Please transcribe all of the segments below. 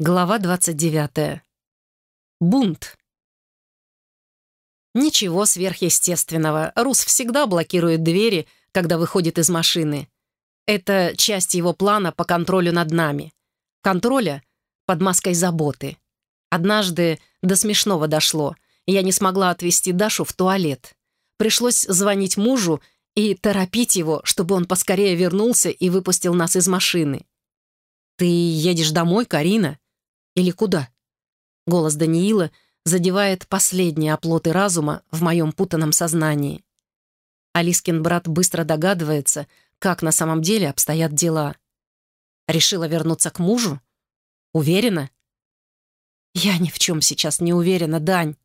Глава 29. Бунт. Ничего сверхъестественного. Рус всегда блокирует двери, когда выходит из машины. Это часть его плана по контролю над нами. Контроля под маской заботы. Однажды до смешного дошло. Я не смогла отвезти Дашу в туалет. Пришлось звонить мужу и торопить его, чтобы он поскорее вернулся и выпустил нас из машины. «Ты едешь домой, Карина?» Или куда? Голос Даниила задевает последние оплоты разума в моем путанном сознании. Алискин брат быстро догадывается, как на самом деле обстоят дела. Решила вернуться к мужу? Уверена? Я ни в чем сейчас не уверена, Дань.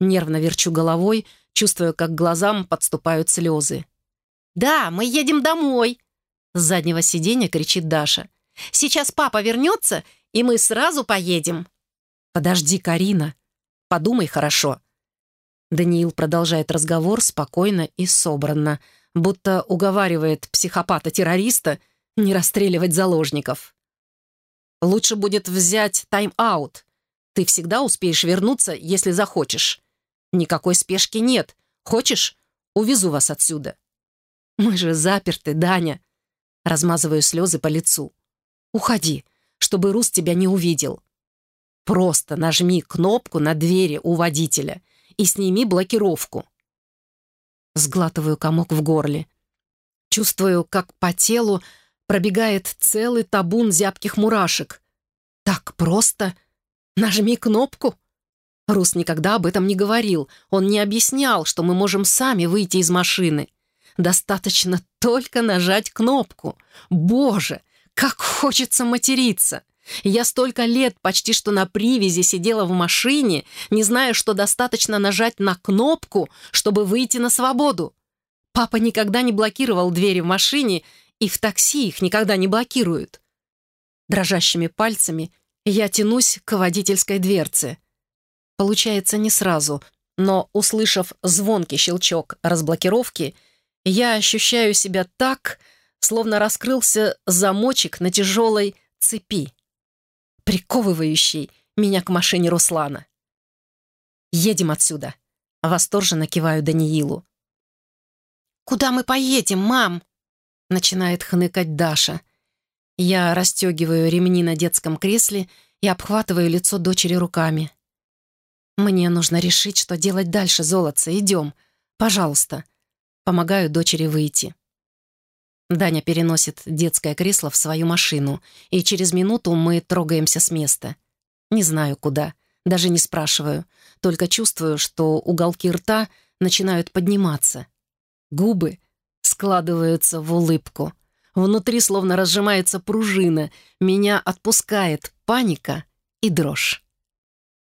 Нервно верчу головой, чувствуя, как глазам подступают слезы. «Да, мы едем домой!» С заднего сиденья кричит Даша. «Сейчас папа вернется, и мы сразу поедем». «Подожди, Карина. Подумай хорошо». Даниил продолжает разговор спокойно и собранно, будто уговаривает психопата-террориста не расстреливать заложников. «Лучше будет взять тайм-аут. Ты всегда успеешь вернуться, если захочешь. Никакой спешки нет. Хочешь, увезу вас отсюда». «Мы же заперты, Даня». Размазываю слезы по лицу. «Уходи чтобы Рус тебя не увидел. Просто нажми кнопку на двери у водителя и сними блокировку. Сглатываю комок в горле. Чувствую, как по телу пробегает целый табун зябких мурашек. Так просто? Нажми кнопку? Рус никогда об этом не говорил. Он не объяснял, что мы можем сами выйти из машины. Достаточно только нажать кнопку. Боже, как хочется материться! Я столько лет почти что на привязи сидела в машине, не зная, что достаточно нажать на кнопку, чтобы выйти на свободу. Папа никогда не блокировал двери в машине, и в такси их никогда не блокируют. Дрожащими пальцами я тянусь к водительской дверце. Получается не сразу, но, услышав звонкий щелчок разблокировки, я ощущаю себя так, словно раскрылся замочек на тяжелой цепи, приковывающий меня к машине Руслана. «Едем отсюда», — восторженно киваю Даниилу. «Куда мы поедем, мам?» — начинает хныкать Даша. Я расстегиваю ремни на детском кресле и обхватываю лицо дочери руками. «Мне нужно решить, что делать дальше, золотце. Идем. Пожалуйста». Помогаю дочери выйти. Даня переносит детское кресло в свою машину, и через минуту мы трогаемся с места. Не знаю, куда, даже не спрашиваю, только чувствую, что уголки рта начинают подниматься. Губы складываются в улыбку. Внутри словно разжимается пружина, меня отпускает паника и дрожь.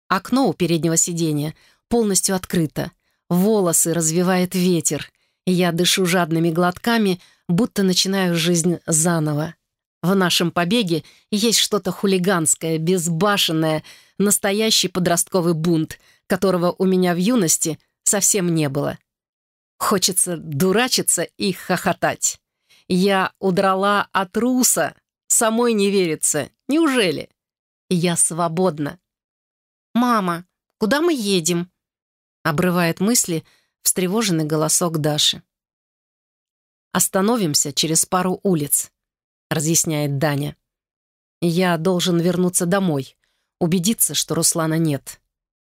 Окно у переднего сиденья полностью открыто, волосы развивает ветер, я дышу жадными глотками, будто начинаю жизнь заново. В нашем побеге есть что-то хулиганское, безбашенное, настоящий подростковый бунт, которого у меня в юности совсем не было. Хочется дурачиться и хохотать. Я удрала от руса, самой не верится. Неужели? Я свободна. «Мама, куда мы едем?» Обрывает мысли встревоженный голосок Даши. «Остановимся через пару улиц», — разъясняет Даня. «Я должен вернуться домой, убедиться, что Руслана нет.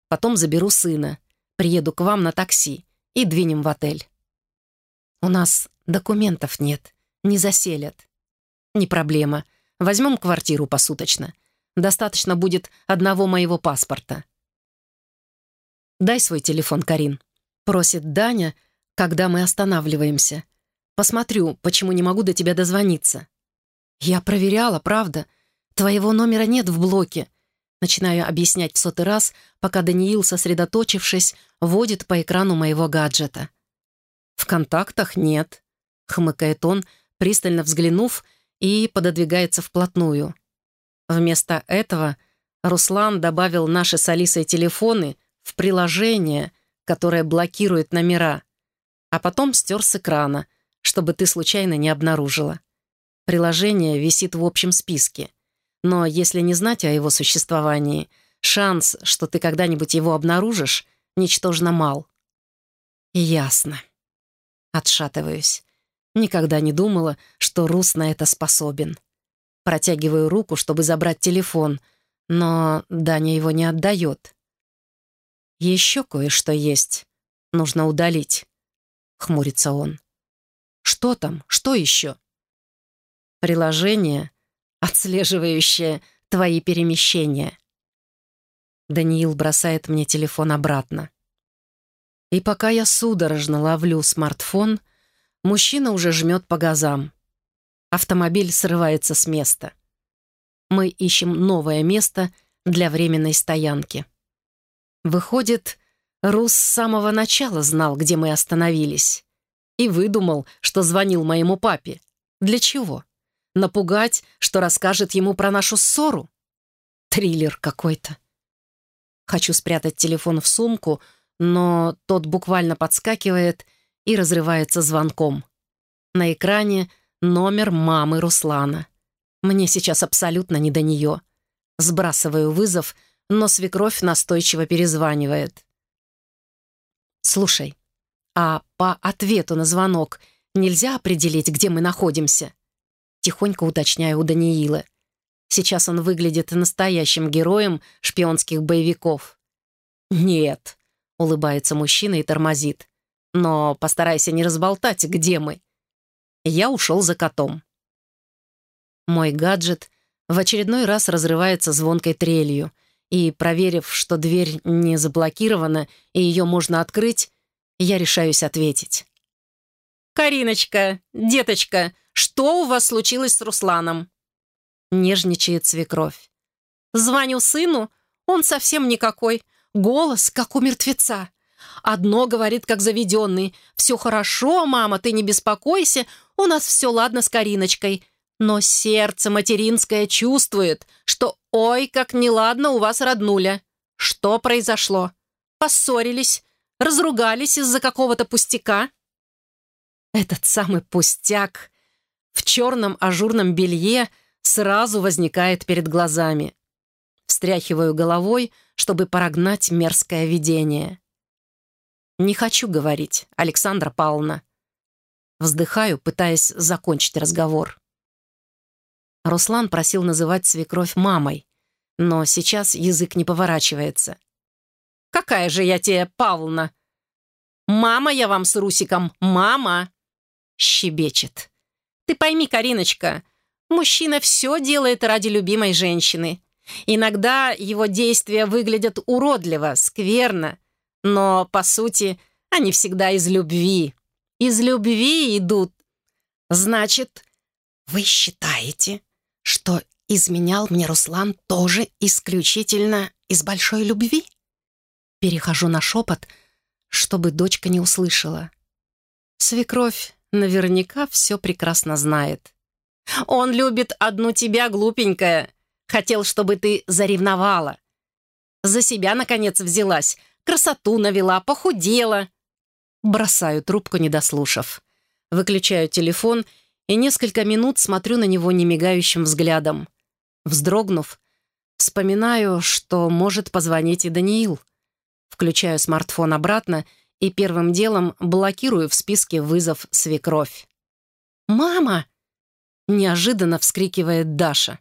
Потом заберу сына, приеду к вам на такси и двинем в отель». «У нас документов нет, не заселят». «Не проблема. Возьмем квартиру посуточно. Достаточно будет одного моего паспорта». «Дай свой телефон, Карин», — просит Даня, когда мы останавливаемся — Посмотрю, почему не могу до тебя дозвониться». «Я проверяла, правда. Твоего номера нет в блоке». Начинаю объяснять в сотый раз, пока Даниил, сосредоточившись, водит по экрану моего гаджета. «В контактах нет», — хмыкает он, пристально взглянув, и пододвигается вплотную. Вместо этого Руслан добавил наши с Алисой телефоны в приложение, которое блокирует номера, а потом стер с экрана — чтобы ты случайно не обнаружила. Приложение висит в общем списке. но если не знать о его существовании, шанс, что ты когда-нибудь его обнаружишь, ничтожно мал. Ясно. Отшатываюсь. Никогда не думала, что Рус на это способен. Протягиваю руку, чтобы забрать телефон, но Даня его не отдает. «Еще кое-что есть. Нужно удалить», — хмурится он. «Что там? Что еще?» «Приложение, отслеживающее твои перемещения». Даниил бросает мне телефон обратно. И пока я судорожно ловлю смартфон, мужчина уже жмет по газам. Автомобиль срывается с места. Мы ищем новое место для временной стоянки. Выходит, Рус с самого начала знал, где мы остановились. И выдумал, что звонил моему папе. Для чего? Напугать, что расскажет ему про нашу ссору? Триллер какой-то. Хочу спрятать телефон в сумку, но тот буквально подскакивает и разрывается звонком. На экране номер мамы Руслана. Мне сейчас абсолютно не до нее. Сбрасываю вызов, но свекровь настойчиво перезванивает. «Слушай, а по ответу на звонок нельзя определить, где мы находимся?» Тихонько уточняю у Даниила. Сейчас он выглядит настоящим героем шпионских боевиков. «Нет», — улыбается мужчина и тормозит. «Но постарайся не разболтать, где мы». Я ушел за котом. Мой гаджет в очередной раз разрывается звонкой трелью, и, проверив, что дверь не заблокирована и ее можно открыть, я решаюсь ответить. «Кариночка, деточка, что у вас случилось с Русланом?» Нежничает свекровь. «Звоню сыну, он совсем никакой. Голос, как у мертвеца. Одно говорит, как заведенный. «Все хорошо, мама, ты не беспокойся, у нас все ладно с Кариночкой». Но сердце материнское чувствует, что «Ой, как неладно у вас, роднуля». Что произошло? Поссорились? Разругались из-за какого-то пустяка? Этот самый пустяк в черном ажурном белье сразу возникает перед глазами. Встряхиваю головой, чтобы прогнать мерзкое видение. «Не хочу говорить, Александра Павловна». Вздыхаю, пытаясь закончить разговор. Руслан просил называть свекровь мамой, но сейчас язык не поворачивается. «Какая же я тебе, Павловна?» «Мама я вам с Русиком, мама!» Щебечет. «Ты пойми, Кариночка, мужчина все делает ради любимой женщины. Иногда его действия выглядят уродливо, скверно, но, по сути, они всегда из любви. Из любви идут. Значит, вы считаете, что изменял мне Руслан тоже исключительно из большой любви? Перехожу на шепот, чтобы дочка не услышала. Свекровь наверняка все прекрасно знает. «Он любит одну тебя, глупенькая. Хотел, чтобы ты заревновала. За себя, наконец, взялась. Красоту навела, похудела». Бросаю трубку, не дослушав. Выключаю телефон и несколько минут смотрю на него немигающим взглядом. Вздрогнув, вспоминаю, что может позвонить и Даниил. Включаю смартфон обратно и первым делом блокирую в списке вызов свекровь. «Мама!» — неожиданно вскрикивает Даша.